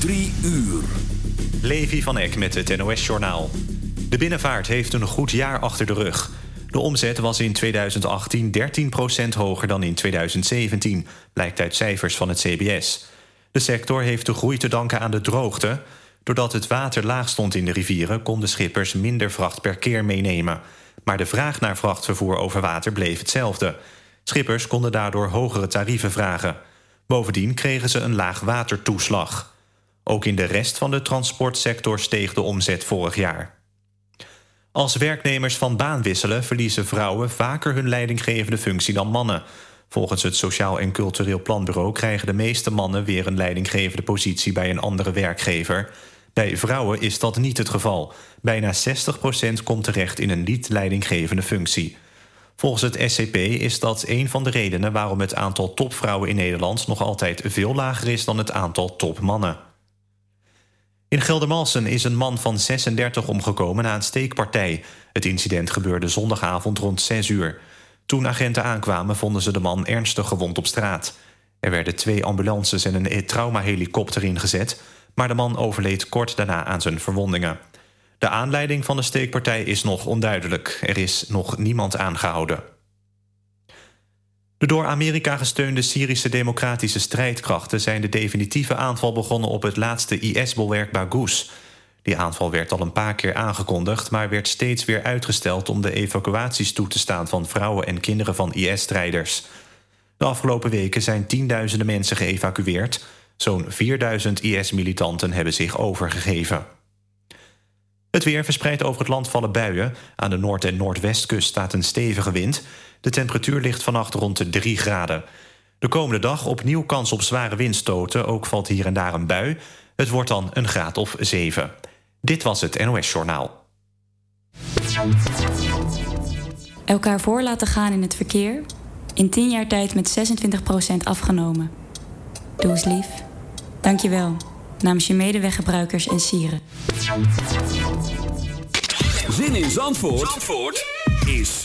Drie uur. Levi van Eck met het NOS-journaal. De binnenvaart heeft een goed jaar achter de rug. De omzet was in 2018 13% hoger dan in 2017... blijkt uit cijfers van het CBS. De sector heeft de groei te danken aan de droogte. Doordat het water laag stond in de rivieren... konden schippers minder vracht per keer meenemen. Maar de vraag naar vrachtvervoer over water bleef hetzelfde. Schippers konden daardoor hogere tarieven vragen. Bovendien kregen ze een laag watertoeslag. Ook in de rest van de transportsector steeg de omzet vorig jaar. Als werknemers van baan wisselen... verliezen vrouwen vaker hun leidinggevende functie dan mannen. Volgens het Sociaal en Cultureel Planbureau... krijgen de meeste mannen weer een leidinggevende positie... bij een andere werkgever. Bij vrouwen is dat niet het geval. Bijna 60% komt terecht in een niet-leidinggevende functie. Volgens het SCP is dat een van de redenen... waarom het aantal topvrouwen in Nederland... nog altijd veel lager is dan het aantal topmannen. In Geldermalsen is een man van 36 omgekomen na een steekpartij. Het incident gebeurde zondagavond rond 6 uur. Toen agenten aankwamen vonden ze de man ernstig gewond op straat. Er werden twee ambulances en een traumahelikopter ingezet... maar de man overleed kort daarna aan zijn verwondingen. De aanleiding van de steekpartij is nog onduidelijk. Er is nog niemand aangehouden. De door Amerika gesteunde Syrische democratische strijdkrachten... zijn de definitieve aanval begonnen op het laatste IS-bolwerk Baghouz. Die aanval werd al een paar keer aangekondigd... maar werd steeds weer uitgesteld om de evacuaties toe te staan... van vrouwen en kinderen van IS-strijders. De afgelopen weken zijn tienduizenden mensen geëvacueerd. Zo'n 4000 IS-militanten hebben zich overgegeven. Het weer verspreidt over het land vallen buien. Aan de noord- en noordwestkust staat een stevige wind. De temperatuur ligt vannacht rond de 3 graden. De komende dag opnieuw kans op zware windstoten. Ook valt hier en daar een bui. Het wordt dan een graad of 7. Dit was het NOS Journaal. Elkaar voor laten gaan in het verkeer. In 10 jaar tijd met 26% afgenomen. Doe eens lief. Dank je wel namens je medeweggebruikers en sieren. Zin in Zandvoort, Zandvoort is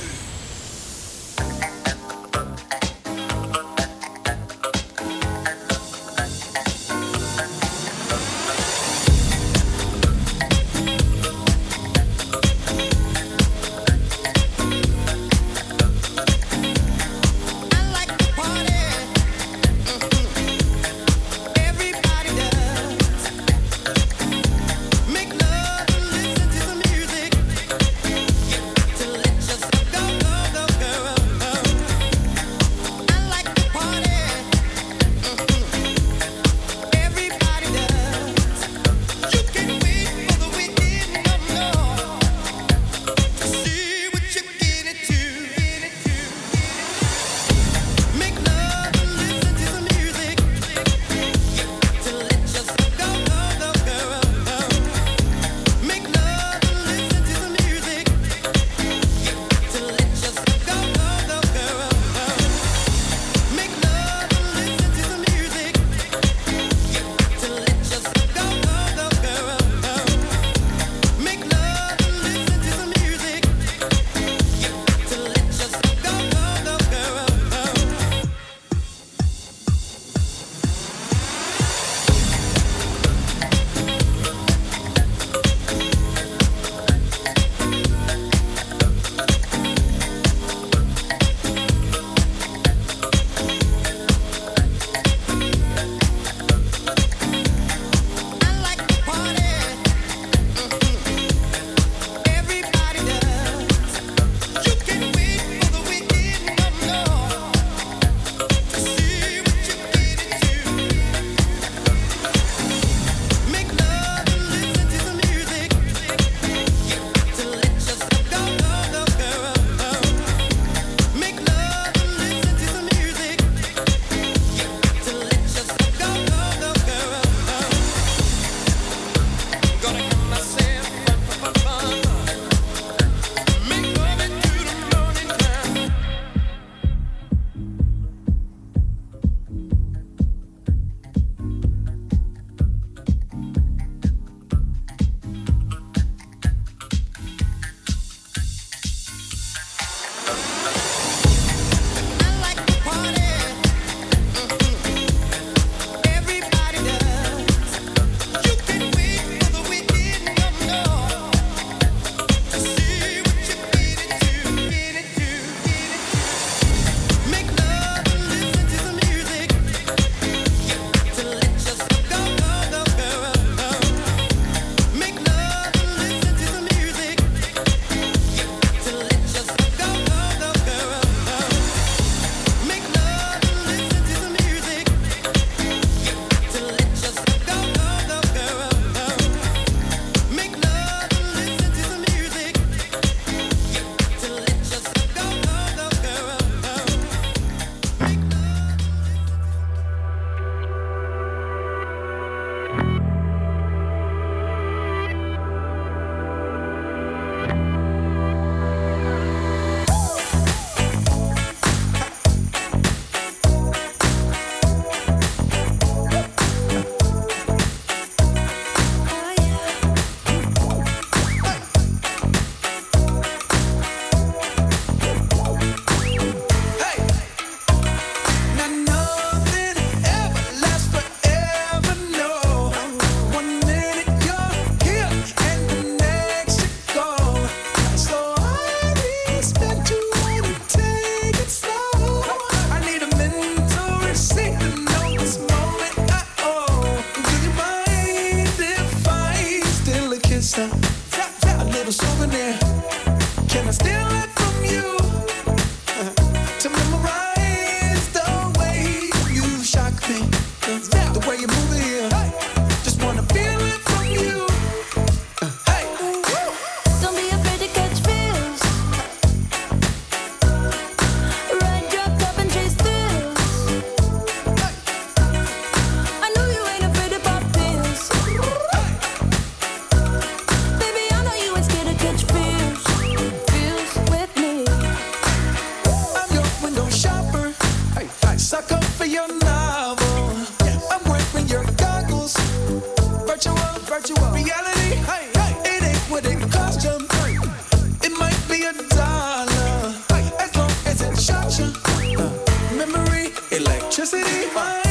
Electricity.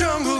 jungle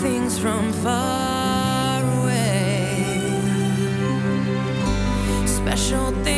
things from far away. Special things.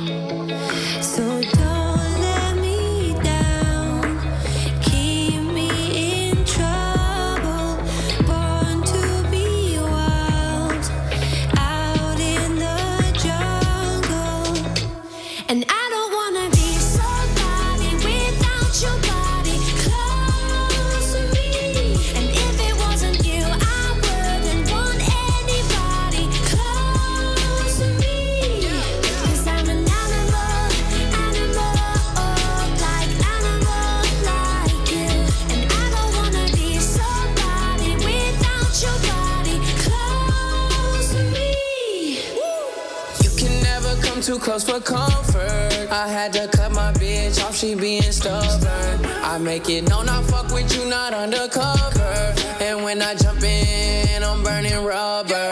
for comfort. I had to cut my bitch off, she being stubborn. I make it known I fuck with you, not undercover. And when I jump in, I'm burning rubber.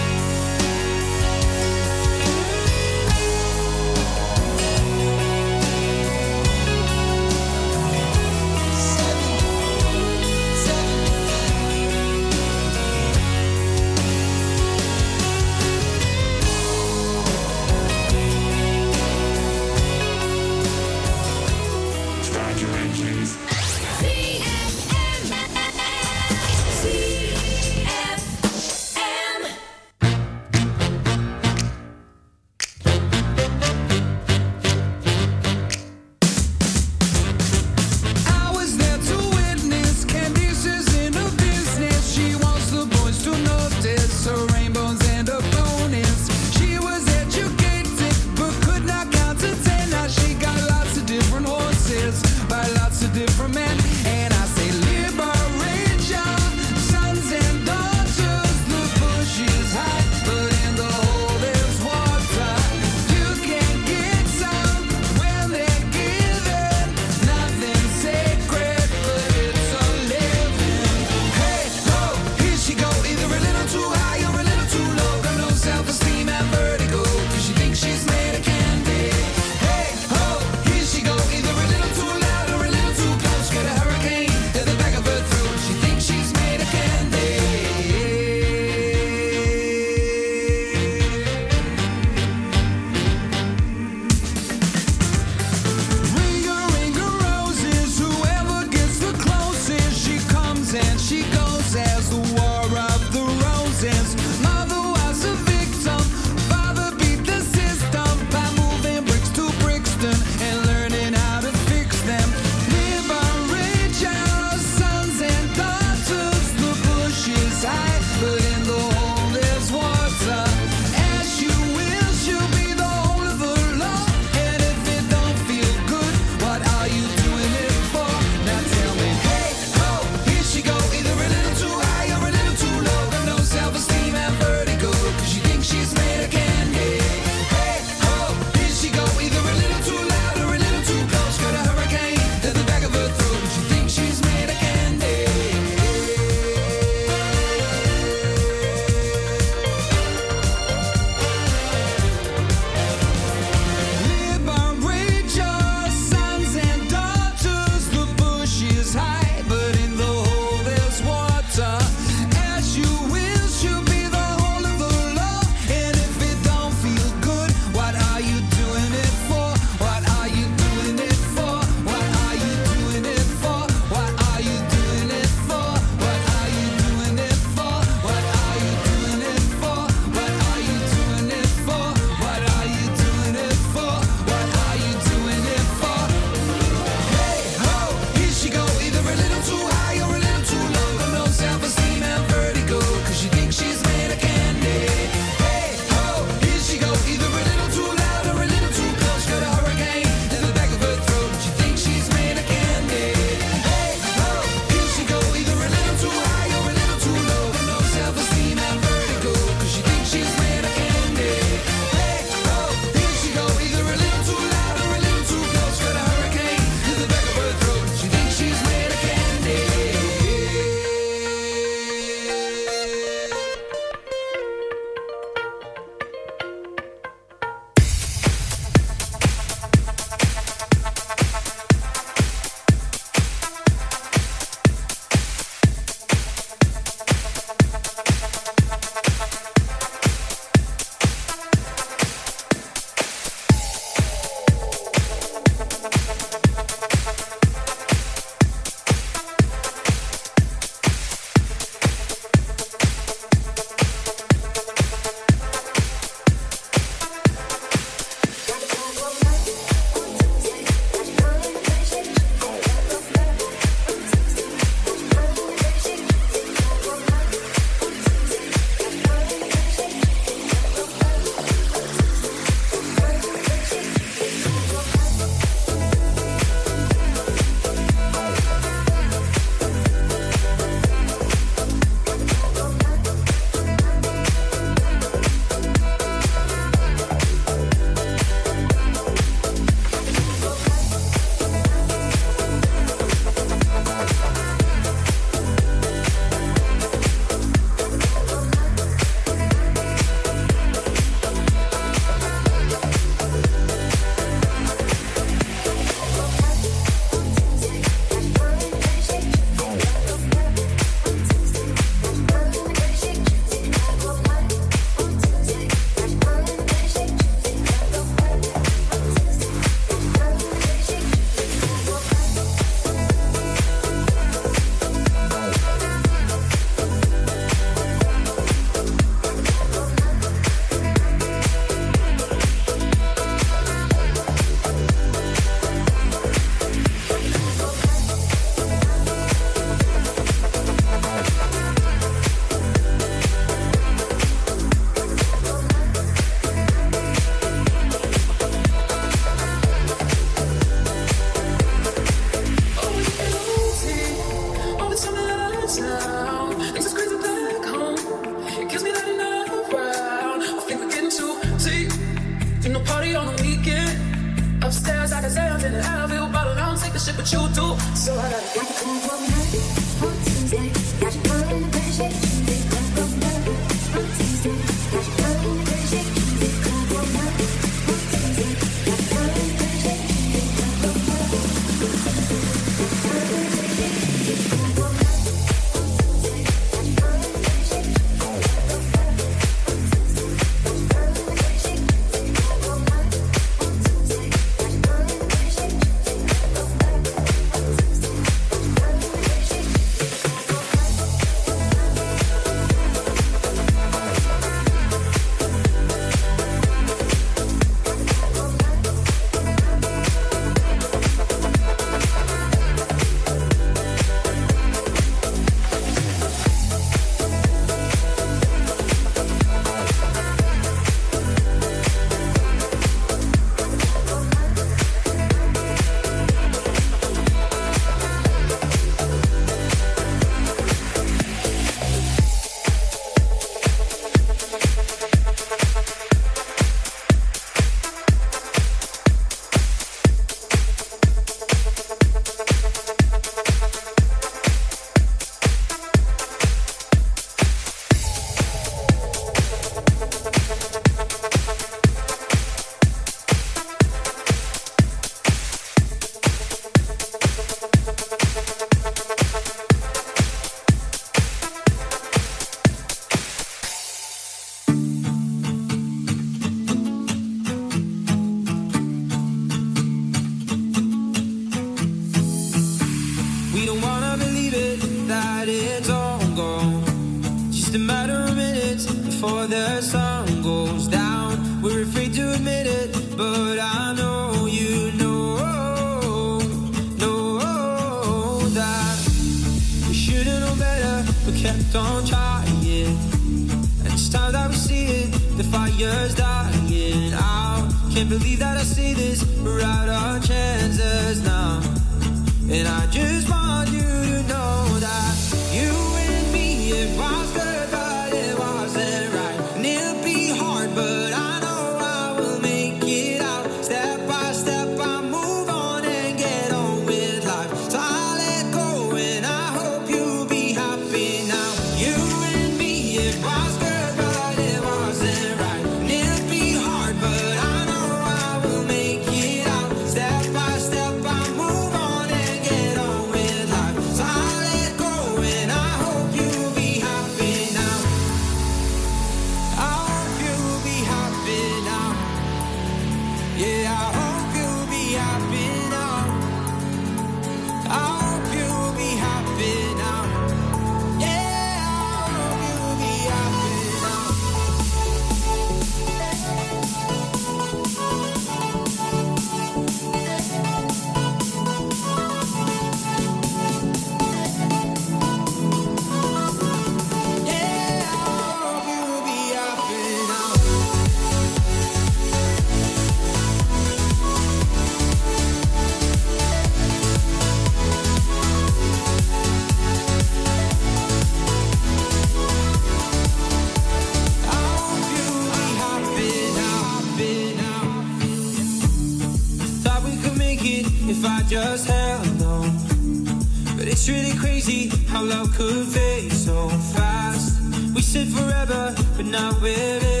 How love could fade so fast. We said forever, but now we're.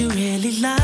you really like.